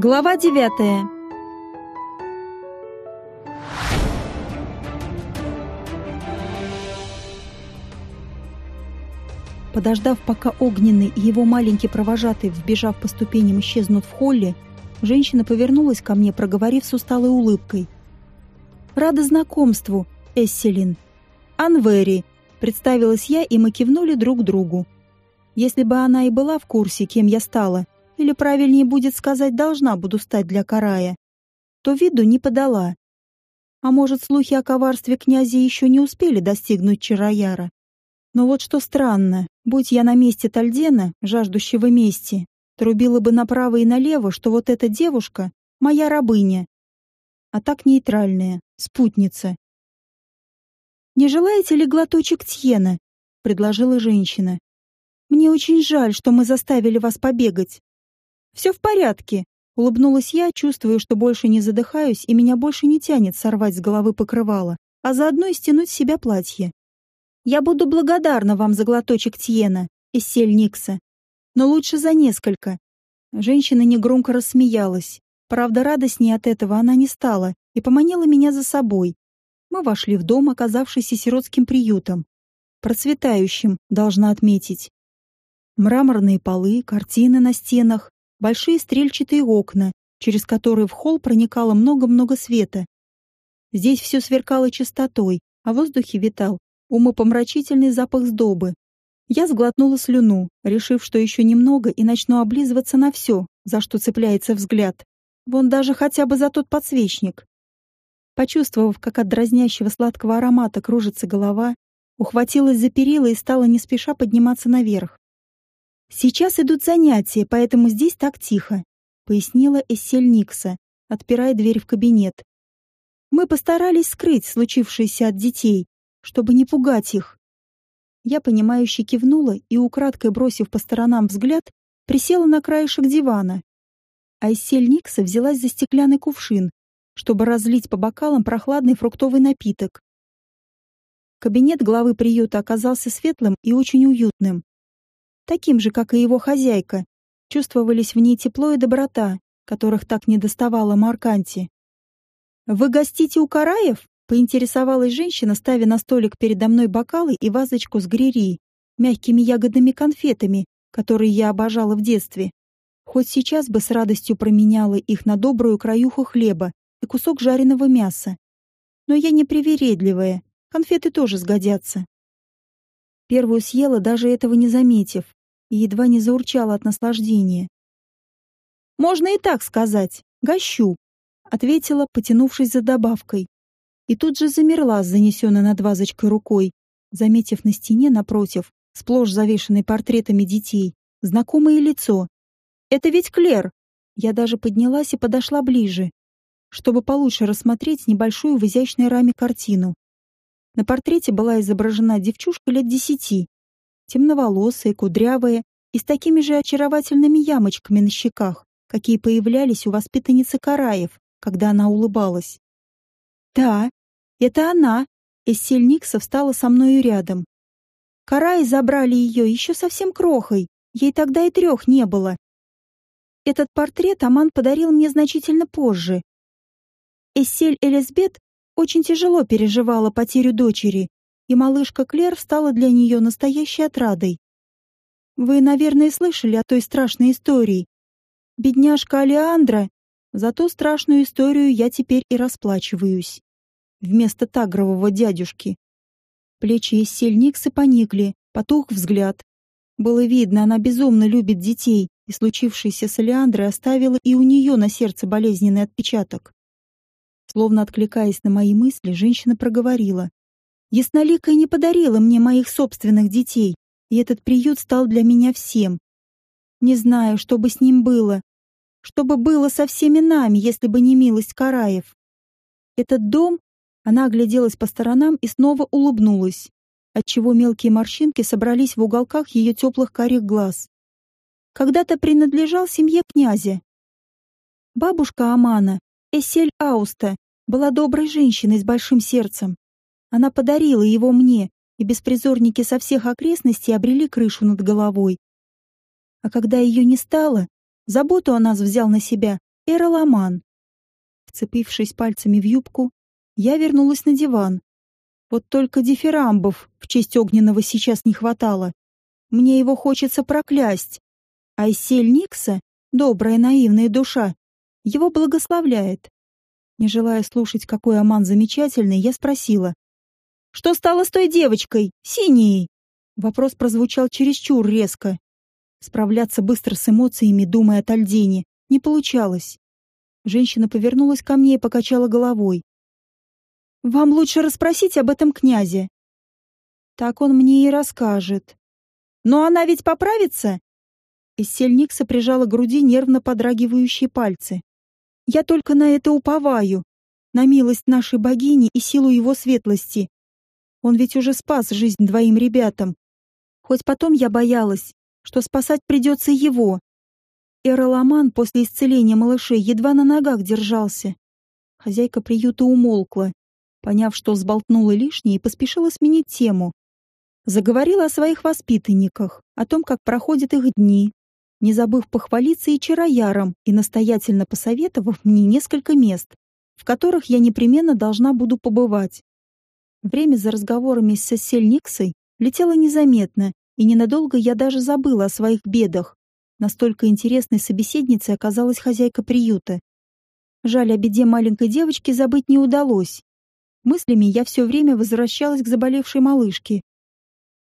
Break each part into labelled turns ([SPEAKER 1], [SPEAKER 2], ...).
[SPEAKER 1] Глава девятая. Подождав, пока Огненный и его маленький провожатый, вбежав по ступеням, исчезнут в холле, женщина повернулась ко мне, проговорив с усталой улыбкой. «Рада знакомству, Эсселин. Анвери», — представилась я, и мы кивнули друг другу. Если бы она и была в курсе, кем я стала, или правильнее будет сказать, должна буду стать для Карая, то виду не подала. А может, слухи о коварстве князя еще не успели достигнуть Чараяра? Но вот что странно, будь я на месте Тальдена, жаждущего мести, трубила бы направо и налево, что вот эта девушка — моя рабыня. А так нейтральная, спутница. «Не желаете ли глоточек Тьена?» — предложила женщина. «Мне очень жаль, что мы заставили вас побегать». «Все в порядке», — улыбнулась я, чувствуя, что больше не задыхаюсь и меня больше не тянет сорвать с головы покрывало, а заодно и стянуть с себя платье. Я буду благодарна вам за глоточек Тьена из Сельникса, но лучше за несколько. Женщина негромко рассмеялась. Правда, радостнее от этого она не стала и поманила меня за собой. Мы вошли в дом, оказавшийся сиротским приютом. Процветающим, должна отметить. Мраморные полы, картины на стенах, большие стрельчатые окна, через которые в холл проникало много-много света. Здесь все сверкало чистотой, а в воздухе витал умопомрачительный запах сдобы. Я сглотнула слюну, решив, что еще немного и начну облизываться на все, за что цепляется взгляд. Вон даже хотя бы за тот подсвечник. Почувствовав, как от дразнящего сладкого аромата кружится голова, ухватилась за перила и стала не спеша подниматься наверх. «Сейчас идут занятия, поэтому здесь так тихо», — пояснила Эссель Никса, отпирая дверь в кабинет. «Мы постарались скрыть случившееся от детей, чтобы не пугать их. Я, понимающе кивнула и, украдкой бросив по сторонам взгляд, присела на краешек дивана. Айсель Никса взялась за стеклянный кувшин, чтобы разлить по бокалам прохладный фруктовый напиток. Кабинет главы приюта оказался светлым и очень уютным. Таким же, как и его хозяйка, чувствовались в ней тепло и доброта, которых так недоставало Марканти. «Вы гостите у Караев?» Поинтересовалась женщина, ставя на столик передо мной бокалы и вазочку с грери, мягкими ягодными конфетами, которые я обожала в детстве. Хоть сейчас бы с радостью променяла их на добрую краюху хлеба и кусок жареного мяса. Но я не привередливая, конфеты тоже сгодятся. Первую съела, даже этого не заметив, и едва не заурчала от наслаждения. «Можно и так сказать, гощу», — ответила, потянувшись за добавкой и тут же замерла с занесенной над вазочкой рукой, заметив на стене напротив, сплошь завешенной портретами детей, знакомое лицо. «Это ведь Клер!» Я даже поднялась и подошла ближе, чтобы получше рассмотреть небольшую в изящной раме картину. На портрете была изображена девчушка лет десяти, темноволосая, кудрявая и с такими же очаровательными ямочками на щеках, какие появлялись у воспитанницы Караев, когда она улыбалась. Да, это она. Эссель Никса встала со мною рядом. Караи забрали ее еще совсем крохой. Ей тогда и трех не было. Этот портрет Аман подарил мне значительно позже. Эссель Элизбет очень тяжело переживала потерю дочери, и малышка Клер стала для нее настоящей отрадой. Вы, наверное, слышали о той страшной истории. Бедняжка Алеандра, за ту страшную историю я теперь и расплачиваюсь вместо тагрового дядюшки. Плечи из сельниксы поникли, потух взгляд. Было видно, она безумно любит детей, и случившееся с Алеандрой оставило и у нее на сердце болезненный отпечаток. Словно откликаясь на мои мысли, женщина проговорила. «Ясноликая не подарила мне моих собственных детей, и этот приют стал для меня всем. Не знаю, что бы с ним было, что бы было со всеми нами, если бы не милость Караев. Этот дом она огляделась по сторонам и снова улыбнулась, отчего мелкие морщинки собрались в уголках ее теплых карих глаз. Когда-то принадлежал семье князя. Бабушка Амана, Эсель Ауста, была доброй женщиной с большим сердцем. Она подарила его мне, и беспризорники со всех окрестностей обрели крышу над головой. А когда ее не стало, заботу о нас взял на себя Эроломан. Вцепившись пальцами в юбку, я вернулась на диван. Вот только дифирамбов в честь огненного сейчас не хватало. Мне его хочется проклясть. А Иссель Никса, добрая наивная душа, его благословляет. Не желая слушать, какой Аман замечательный, я спросила. «Что стало с той девочкой, синей?» Вопрос прозвучал чересчур резко. Справляться быстро с эмоциями, думая о Тальдине, не получалось. Женщина повернулась ко мне и покачала головой. Вам лучше расспросить об этом князе. Так он мне и расскажет. Но она ведь поправится? Иссельникса прижала к груди нервно подрагивающие пальцы. Я только на это уповаю, на милость нашей богини и силу его светлости. Он ведь уже спас жизнь двоим ребятам. Хоть потом я боялась, что спасать придется его. Эроломан после исцеления малышей едва на ногах держался. Хозяйка приюта умолкла, поняв, что взболтнула лишнее, поспешила сменить тему. Заговорила о своих воспитанниках, о том, как проходят их дни, не забыв похвалиться и чароярам, и настоятельно посоветовав мне несколько мест, в которых я непременно должна буду побывать. Время за разговорами с Сессель Никсой летело незаметно, и ненадолго я даже забыла о своих бедах. Настолько интересной собеседницей оказалась хозяйка приюта. Жаль, о беде маленькой девочки забыть не удалось. Мыслями я все время возвращалась к заболевшей малышке.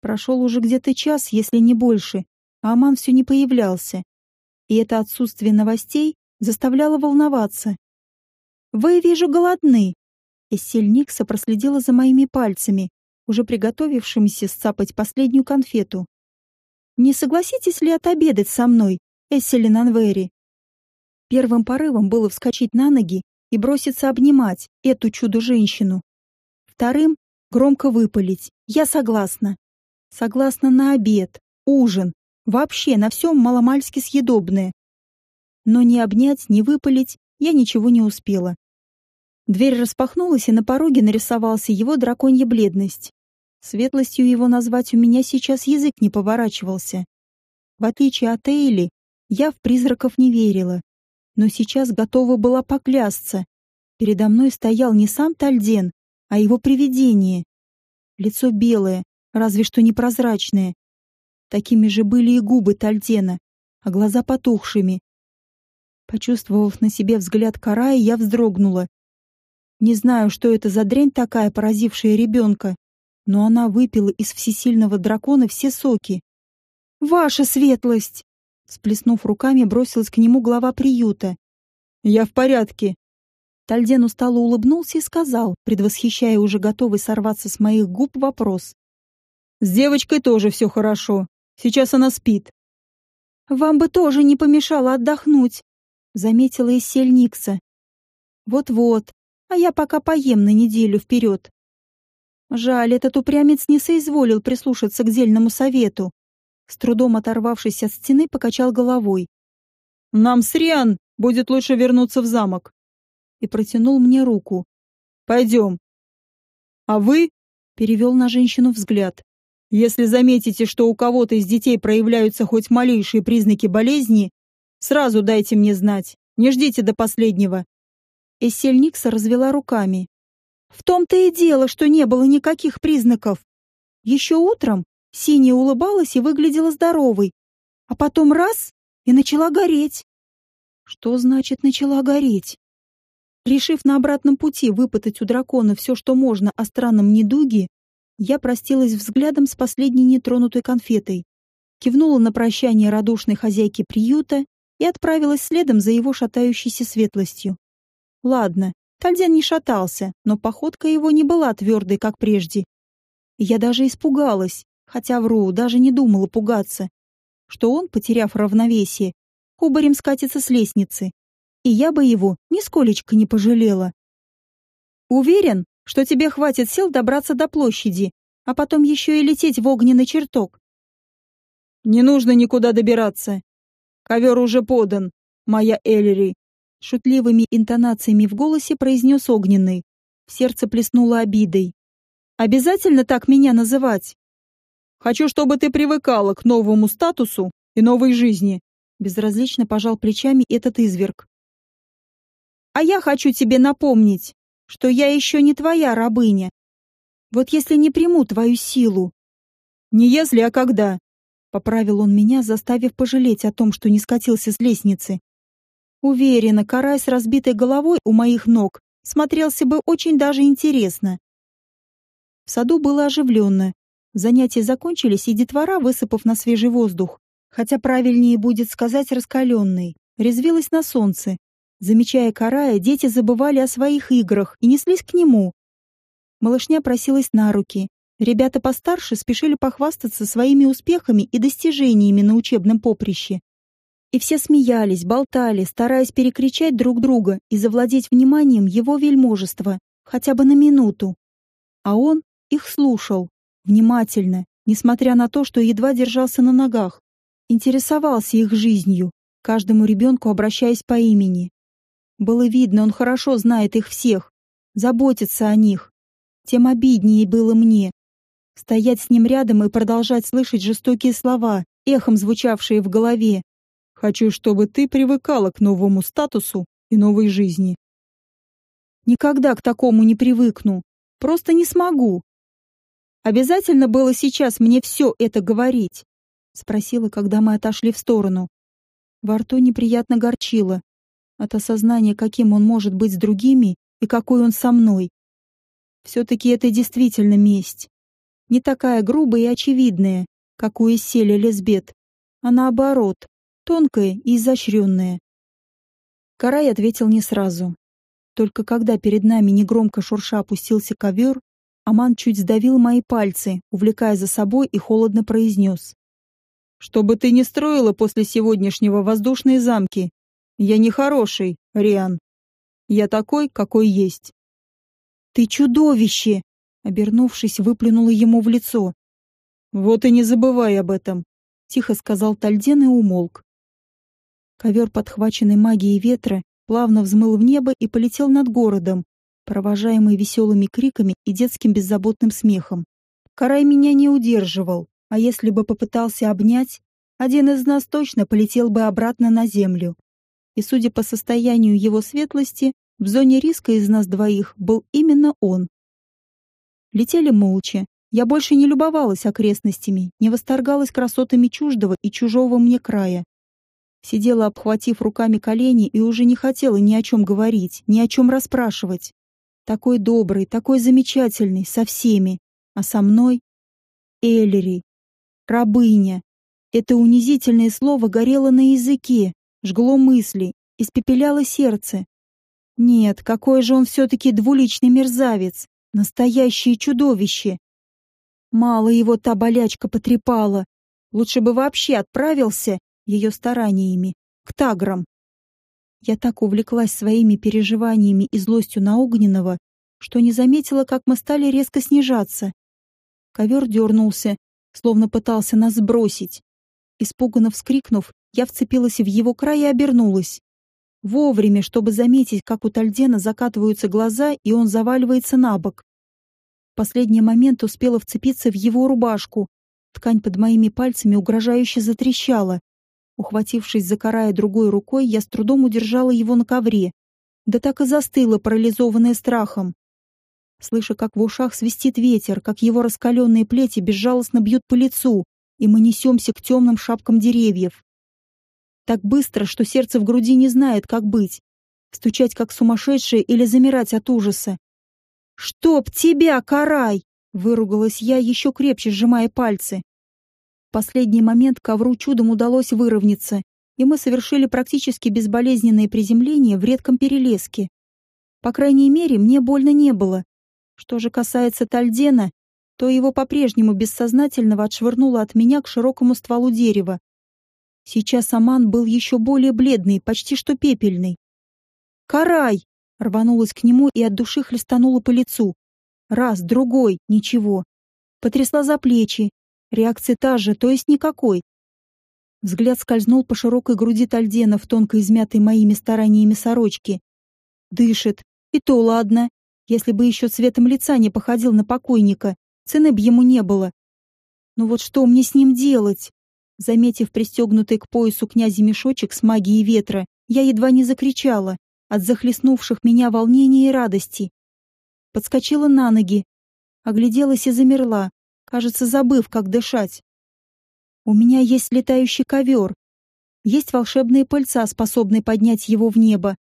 [SPEAKER 1] Прошел уже где-то час, если не больше, а Аман все не появлялся. И это отсутствие новостей заставляло волноваться. «Вы, вижу, голодны!» Эссель Никса проследила за моими пальцами, уже приготовившимися сцапать последнюю конфету. «Не согласитесь ли отобедать со мной, Эсселин Анвери?» Первым порывом было вскочить на ноги и броситься обнимать эту чудо-женщину. Вторым — громко выпалить. Я согласна. Согласна на обед, ужин, вообще на всем маломальски съедобное. Но ни обнять, ни выпалить я ничего не успела. Дверь распахнулась, и на пороге нарисовался его драконья бледность. Светлостью его назвать у меня сейчас язык не поворачивался. В отличие от Эйли, я в призраков не верила но сейчас готова была поклясться. Передо мной стоял не сам Тальден, а его привидение. Лицо белое, разве что непрозрачное. Такими же были и губы Тальдена, а глаза потухшими. Почувствовав на себе взгляд Карая, я вздрогнула. Не знаю, что это за дрянь такая, поразившая ребенка, но она выпила из всесильного дракона все соки. «Ваша светлость!» Сплеснув руками, бросилась к нему глава приюта. «Я в порядке». Тальден устало улыбнулся и сказал, предвосхищая уже готовый сорваться с моих губ вопрос. «С девочкой тоже все хорошо. Сейчас она спит». «Вам бы тоже не помешало отдохнуть», — заметила Иссель Никса. «Вот-вот, а я пока поем на неделю вперед». Жаль, этот упрямец не соизволил прислушаться к дельному совету. С трудом оторвавшись от стены, покачал головой. «Нам с Риан будет лучше вернуться в замок». И протянул мне руку. «Пойдем». «А вы?» — перевел на женщину взгляд. «Если заметите, что у кого-то из детей проявляются хоть малейшие признаки болезни, сразу дайте мне знать. Не ждите до последнего». Эссель Никса развела руками. «В том-то и дело, что не было никаких признаков. Еще утром Синяя улыбалась и выглядела здоровой. А потом раз — и начала гореть. Что значит «начала гореть»? Решив на обратном пути выпытать у дракона все, что можно о странном недуге, я простилась взглядом с последней нетронутой конфетой, кивнула на прощание радушной хозяйки приюта и отправилась следом за его шатающейся светлостью. Ладно, Тальден не шатался, но походка его не была твердой, как прежде. Я даже испугалась, хотя вру, даже не думала пугаться, что он, потеряв равновесие, кубарем скатится с лестницы, и я бы его нисколечко не пожалела. Уверен, что тебе хватит сил добраться до площади, а потом еще и лететь в огненный чертог. Не нужно никуда добираться. Ковер уже подан, моя Эллири. Шутливыми интонациями в голосе произнес огненный. В сердце плеснуло обидой. Обязательно так меня называть? Хочу, чтобы ты привыкала к новому статусу и новой жизни. Безразлично пожал плечами этот изверг. А я хочу тебе напомнить, что я еще не твоя рабыня. Вот если не приму твою силу. Не если, а когда. Поправил он меня, заставив пожалеть о том, что не скатился с лестницы. Уверена, карай с разбитой головой у моих ног смотрелся бы очень даже интересно. В саду было оживленно. Занятия закончились, и детвора, высыпав на свежий воздух, хотя правильнее будет сказать раскаленный, резвилась на солнце. Замечая карая, дети забывали о своих играх и неслись к нему. Малышня просилась на руки. Ребята постарше спешили похвастаться своими успехами и достижениями на учебном поприще. И все смеялись, болтали, стараясь перекричать друг друга и завладеть вниманием его вельможества, хотя бы на минуту. А он их слушал, внимательно, несмотря на то, что едва держался на ногах, интересовался их жизнью, каждому ребенку обращаясь по имени. Было видно, он хорошо знает их всех, заботится о них. Тем обиднее было мне. Стоять с ним рядом и продолжать слышать жестокие слова, эхом звучавшие в голове, Хочу, чтобы ты привыкала к новому статусу и новой жизни. Никогда к такому не привыкну. Просто не смогу. Обязательно было сейчас мне все это говорить? Спросила, когда мы отошли в сторону. Во рту неприятно горчило. От осознания, каким он может быть с другими и какой он со мной. Все-таки это действительно месть. Не такая грубая и очевидная, как у Исселя Лесбет, а наоборот, тонкое и изощренное. Карай ответил не сразу. Только когда перед нами негромко шурша опустился ковер, Аман чуть сдавил мои пальцы, увлекая за собой и холодно произнес. «Что бы ты ни строила после сегодняшнего воздушные замки, я не хороший, Риан. Я такой, какой есть». «Ты чудовище!» Обернувшись, выплюнула ему в лицо. «Вот и не забывай об этом», — тихо сказал Тальден и умолк. Ковер, подхваченный магией ветра, плавно взмыл в небо и полетел над городом, провожаемый веселыми криками и детским беззаботным смехом. Карай меня не удерживал, а если бы попытался обнять, один из нас точно полетел бы обратно на землю. И, судя по состоянию его светлости, в зоне риска из нас двоих был именно он. Летели молча. Я больше не любовалась окрестностями, не восторгалась красотами чуждого и чужого мне края. Сидела, обхватив руками колени, и уже не хотела ни о чем говорить, ни о чем расспрашивать. Такой добрый, такой замечательный, со всеми. А со мной — Эллири. Рабыня. Это унизительное слово горело на языке, жгло мысли, испепеляло сердце. Нет, какой же он все-таки двуличный мерзавец, настоящее чудовище. Мало его та болячка потрепала. Лучше бы вообще отправился ее стараниями, к таграм. Я так увлеклась своими переживаниями и злостью на Огненного, что не заметила, как мы стали резко снижаться. Ковер дернулся, словно пытался нас сбросить. Испуганно вскрикнув, я вцепилась в его край и обернулась. Вовремя, чтобы заметить, как у Тальдена закатываются глаза, и он заваливается на бок. В последний момент успела вцепиться в его рубашку. Ткань под моими пальцами угрожающе затрещала. Ухватившись за карая другой рукой, я с трудом удержала его на ковре. Да так и застыла, парализованная страхом. Слыша, как в ушах свистит ветер, как его раскаленные плети безжалостно бьют по лицу, и мы несемся к темным шапкам деревьев. Так быстро, что сердце в груди не знает, как быть. Стучать, как сумасшедшее, или замирать от ужаса. «Чтоб тебя, карай!» — выругалась я, еще крепче сжимая пальцы последний момент ковру чудом удалось выровняться, и мы совершили практически безболезненное приземление в редком перелеске. По крайней мере, мне больно не было. Что же касается Тальдена, то его по-прежнему бессознательного отшвырнуло от меня к широкому стволу дерева. Сейчас Аман был еще более бледный, почти что пепельный. «Карай!» — рванулась к нему и от души хлестанула по лицу. Раз, другой, ничего. Потрясла за плечи, Реакция та же, то есть никакой. Взгляд скользнул по широкой груди Тальдена в тонко измятой моими стараниями сорочке. Дышит. И то ладно. Если бы еще цветом лица не походил на покойника, цены б ему не было. Но вот что мне с ним делать? Заметив пристегнутый к поясу князя мешочек с магией ветра, я едва не закричала. от захлестнувших меня волнения и радости. Подскочила на ноги, огляделась и замерла, кажется, забыв, как дышать. У меня есть летающий ковер, есть волшебные пыльца, способные поднять его в небо,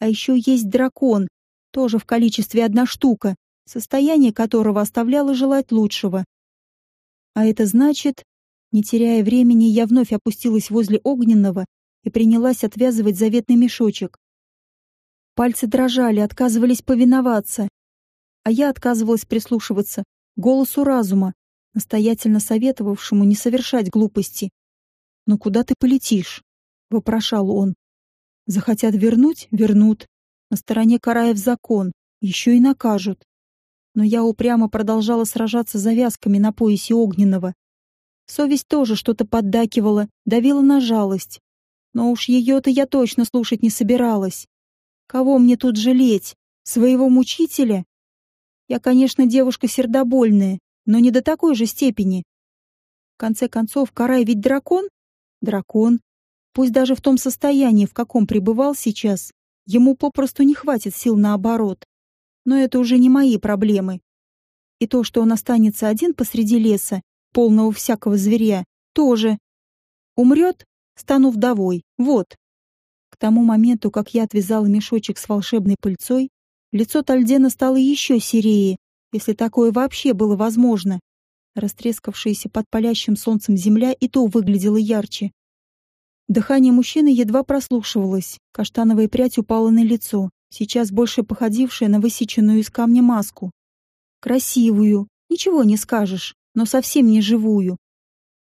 [SPEAKER 1] а еще есть дракон, тоже в количестве одна штука, состояние которого оставляло желать лучшего. А это значит, не теряя времени, я вновь опустилась возле огненного и принялась отвязывать заветный мешочек. Пальцы дрожали, отказывались повиноваться, а я отказывалась прислушиваться голосу разума, настоятельно советовавшему не совершать глупости. «Но куда ты полетишь?» — вопрошал он. «Захотят вернуть — вернут. На стороне Караев закон, еще и накажут». Но я упрямо продолжала сражаться завязками на поясе огненного, Совесть тоже что-то поддакивала, давила на жалость. Но уж ее-то я точно слушать не собиралась. Кого мне тут жалеть? Своего мучителя? Я, конечно, девушка сердобольная, но не до такой же степени. В конце концов, Карай ведь дракон? Дракон. Пусть даже в том состоянии, в каком пребывал сейчас, ему попросту не хватит сил наоборот. Но это уже не мои проблемы. И то, что он останется один посреди леса, полного всякого зверя, тоже. Умрет, стану вдовой. Вот. К тому моменту, как я отвязала мешочек с волшебной пыльцой, лицо Тальдена стало еще серее, если такое вообще было возможно. Растрескавшаяся под палящим солнцем земля и то выглядела ярче. Дыхание мужчины едва прослушивалось, каштановая прядь упала на лицо, сейчас больше походившее на высеченную из камня маску. Красивую, ничего не скажешь но совсем не живую.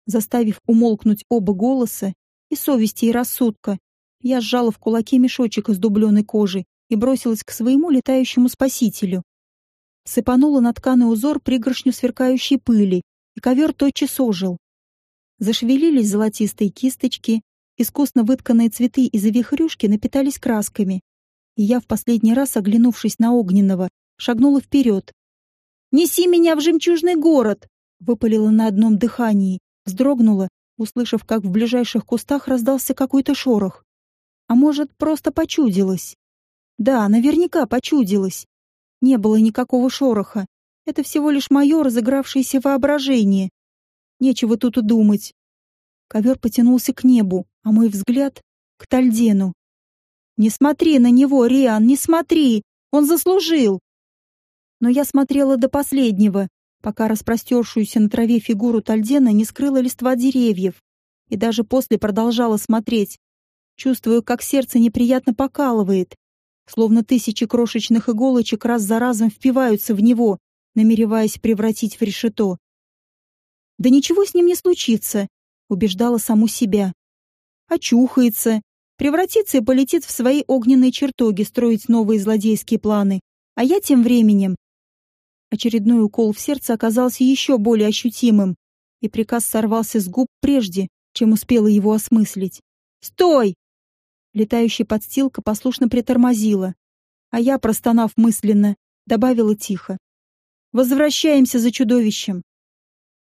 [SPEAKER 1] Заставив умолкнуть оба голоса, и совести, и рассудка, я сжала в кулаке мешочек из дубленой кожи и бросилась к своему летающему спасителю. Сыпанула на тканый узор пригоршню сверкающей пыли, и ковер тотчас ожил. Зашевелились золотистые кисточки, искусно вытканные цветы и завихрюшки напитались красками. И я, в последний раз оглянувшись на огненного, шагнула вперед. «Неси меня в жемчужный город!» выпалила на одном дыхании, вздрогнула, услышав, как в ближайших кустах раздался какой-то шорох. А может, просто почудилось? Да, наверняка почудилось. Не было никакого шороха. Это всего лишь мое разыгравшееся воображение. Нечего тут и думать. Ковер потянулся к небу, а мой взгляд — к Тальдену. «Не смотри на него, Риан, не смотри! Он заслужил!» Но я смотрела до последнего, пока распростершуюся на траве фигуру Тальдена не скрыла листва деревьев, и даже после продолжала смотреть, чувствуя, как сердце неприятно покалывает, словно тысячи крошечных иголочек раз за разом впиваются в него, намереваясь превратить в решето. «Да ничего с ним не случится», — убеждала саму себя. «Очухается, превратится и полетит в свои огненные чертоги строить новые злодейские планы, а я тем временем Очередной укол в сердце оказался еще более ощутимым, и приказ сорвался с губ прежде, чем успела его осмыслить. «Стой!» Летающая подстилка послушно притормозила, а я, простонав мысленно, добавила тихо. «Возвращаемся за чудовищем!»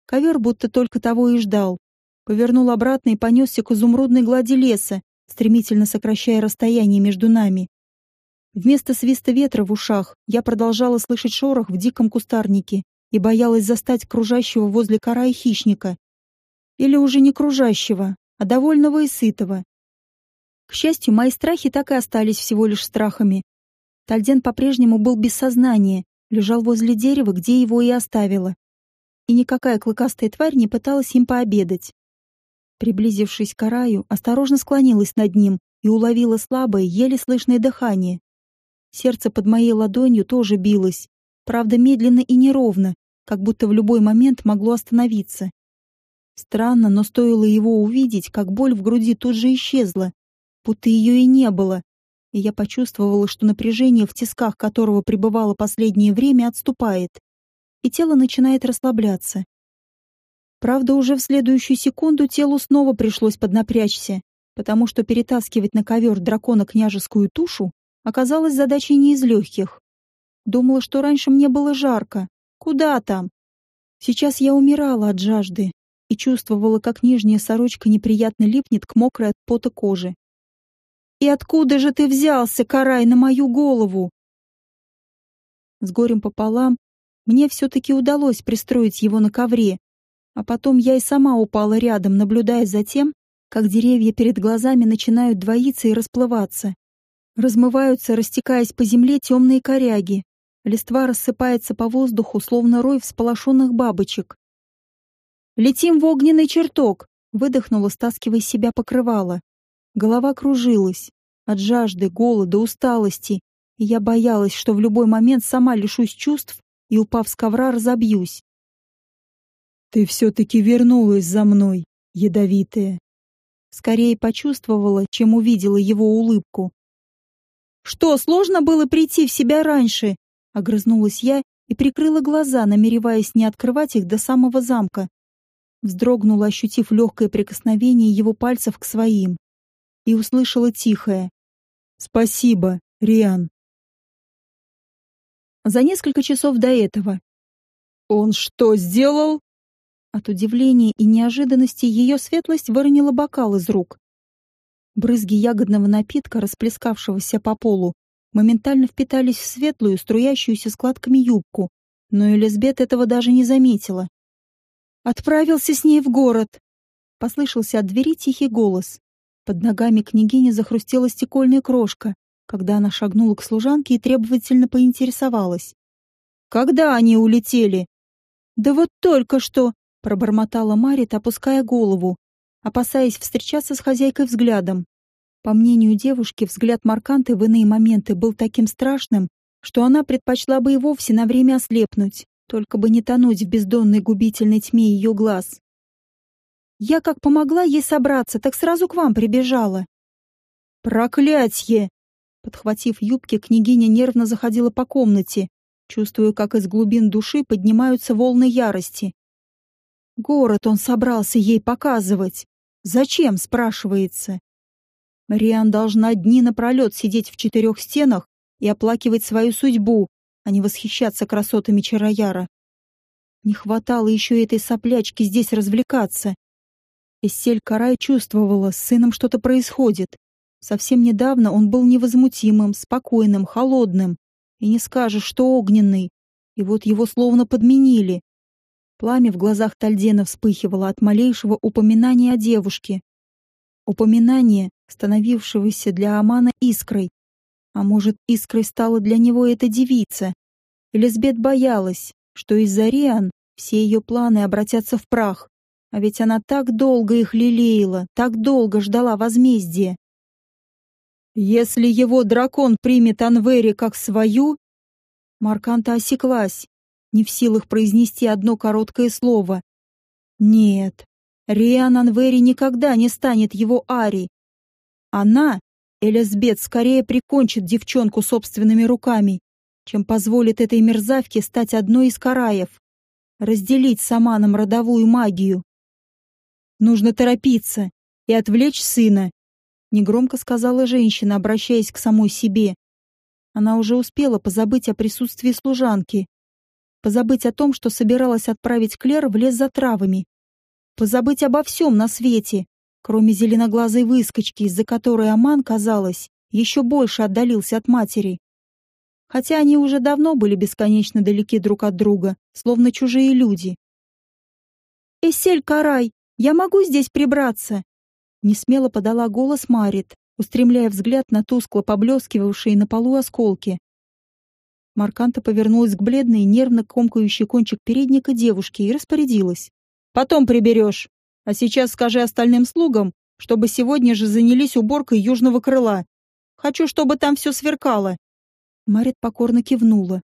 [SPEAKER 1] Ковер будто только того и ждал. Повернул обратно и понесся к изумрудной глади леса, стремительно сокращая расстояние между нами. Вместо свиста ветра в ушах я продолжала слышать шорох в диком кустарнике и боялась застать кружащего возле кора хищника. Или уже не кружащего, а довольного и сытого. К счастью, мои страхи так и остались всего лишь страхами. Тальден по-прежнему был без сознания, лежал возле дерева, где его и оставила. И никакая клыкастая тварь не пыталась им пообедать. Приблизившись к раю, осторожно склонилась над ним и уловила слабое, еле слышное дыхание. Сердце под моей ладонью тоже билось, правда, медленно и неровно, как будто в любой момент могло остановиться. Странно, но стоило его увидеть, как боль в груди тут же исчезла, будто ее и не было, и я почувствовала, что напряжение в тисках которого пребывало последнее время, отступает, и тело начинает расслабляться. Правда, уже в следующую секунду телу снова пришлось поднапрячься, потому что перетаскивать на ковер дракона княжескую тушу оказалась задачей не из легких. Думала, что раньше мне было жарко. Куда там? Сейчас я умирала от жажды и чувствовала, как нижняя сорочка неприятно липнет к мокрой от пота коже. И откуда же ты взялся, карай, на мою голову? С горем пополам мне все-таки удалось пристроить его на ковре, а потом я и сама упала рядом, наблюдая за тем, как деревья перед глазами начинают двоиться и расплываться. Размываются, растекаясь по земле темные коряги. Листва рассыпается по воздуху, словно рой всполошенных бабочек. «Летим в огненный чертог!» — выдохнула, стаскивая себя покрывало. Голова кружилась от жажды, голода, усталости, и я боялась, что в любой момент сама лишусь чувств и, упав с ковра, разобьюсь. «Ты все-таки вернулась за мной, ядовитая!» Скорее почувствовала, чем увидела его улыбку. «Что, сложно было прийти в себя раньше?» — огрызнулась я и прикрыла глаза, намереваясь не открывать их до самого замка. Вздрогнула, ощутив легкое прикосновение его пальцев к своим и услышала тихое «Спасибо, Риан». За несколько часов до этого. «Он что сделал?» От удивления и неожиданности ее светлость выронила бокал из рук. Брызги ягодного напитка, расплескавшегося по полу, моментально впитались в светлую, струящуюся складками юбку, но Элизабет этого даже не заметила. «Отправился с ней в город!» Послышался от двери тихий голос. Под ногами княгини захрустела стекольная крошка, когда она шагнула к служанке и требовательно поинтересовалась. «Когда они улетели?» «Да вот только что!» — пробормотала Марит, опуская голову, опасаясь встречаться с хозяйкой взглядом. По мнению девушки, взгляд Марканты в иные моменты был таким страшным, что она предпочла бы и вовсе на время ослепнуть, только бы не тонуть в бездонной губительной тьме ее глаз. Я как помогла ей собраться, так сразу к вам прибежала. Проклятье! Подхватив юбки, княгиня нервно заходила по комнате, чувствуя, как из глубин души поднимаются волны ярости. Город он собрался ей показывать. Зачем, спрашивается? Мариан должна дни напролет сидеть в четырех стенах и оплакивать свою судьбу, а не восхищаться красотами Чарояра. Не хватало еще этой соплячки здесь развлекаться. Эссель Карай чувствовала, с сыном что-то происходит. Совсем недавно он был невозмутимым, спокойным, холодным. И не скажешь, что огненный. И вот его словно подменили. Пламя в глазах Тальдена вспыхивало от малейшего упоминания о девушке. Упоминание, становившегося для Амана искрой. А может, искрой стала для него эта девица? Элизабет боялась, что из-за Риан все ее планы обратятся в прах. А ведь она так долго их лелеяла, так долго ждала возмездия. Если его дракон примет Анвери как свою... Марканта осеклась, не в силах произнести одно короткое слово. Нет, Риан Анвери никогда не станет его Ари. Она, Элизбет, скорее прикончит девчонку собственными руками, чем позволит этой мерзавке стать одной из караев, разделить с Аманом родовую магию. Нужно торопиться и отвлечь сына, негромко сказала женщина, обращаясь к самой себе. Она уже успела позабыть о присутствии служанки, позабыть о том, что собиралась отправить Клер в лес за травами, позабыть обо всем на свете, кроме зеленоглазой выскочки, из-за которой Аман, казалось, еще больше отдалился от матери. Хотя они уже давно были бесконечно далеки друг от друга, словно чужие люди. «Эсель Карай, я могу здесь прибраться?» Несмело подала голос Марит, устремляя взгляд на тускло поблескивавшие на полу осколки. Марканта повернулась к бледной, нервно комкающей кончик передника девушке и распорядилась. «Потом приберешь. А сейчас скажи остальным слугам, чтобы сегодня же занялись уборкой южного крыла. Хочу, чтобы там все сверкало». Марит покорно кивнула.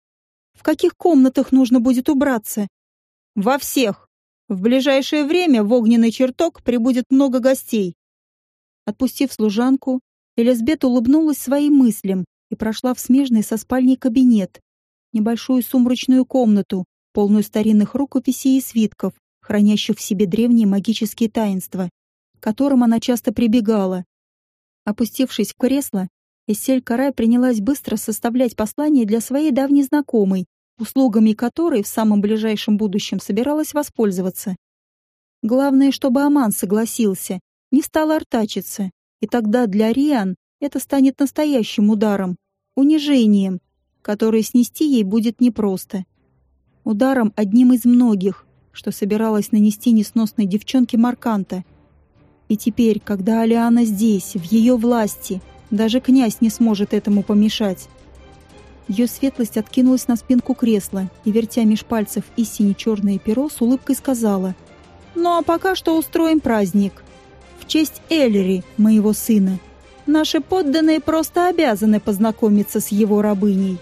[SPEAKER 1] «В каких комнатах нужно будет убраться?» «Во всех. В ближайшее время в огненный чертог прибудет много гостей. Отпустив служанку, Элизабет улыбнулась своим мыслям и прошла в смежный со спальней кабинет, небольшую сумрачную комнату, полную старинных рукописей и свитков, хранящих в себе древние магические таинства, к которым она часто прибегала. Опустившись в кресло, Эссель Карай принялась быстро составлять послание для своей давней знакомой, услугами которой в самом ближайшем будущем собиралась воспользоваться. Главное, чтобы Аман согласился, не стал артачиться, и тогда для Риан это станет настоящим ударом, унижением, которое снести ей будет непросто. Ударом одним из многих, что собиралась нанести несносной девчонке Марканта. И теперь, когда Алиана здесь, в ее власти, даже князь не сможет этому помешать. Ее светлость откинулась на спинку кресла и, вертя меж пальцев и сине-черное перо, с улыбкой сказала «Ну а пока что устроим праздник. В честь Эллири, моего сына. Наши подданные просто обязаны познакомиться с его рабыней».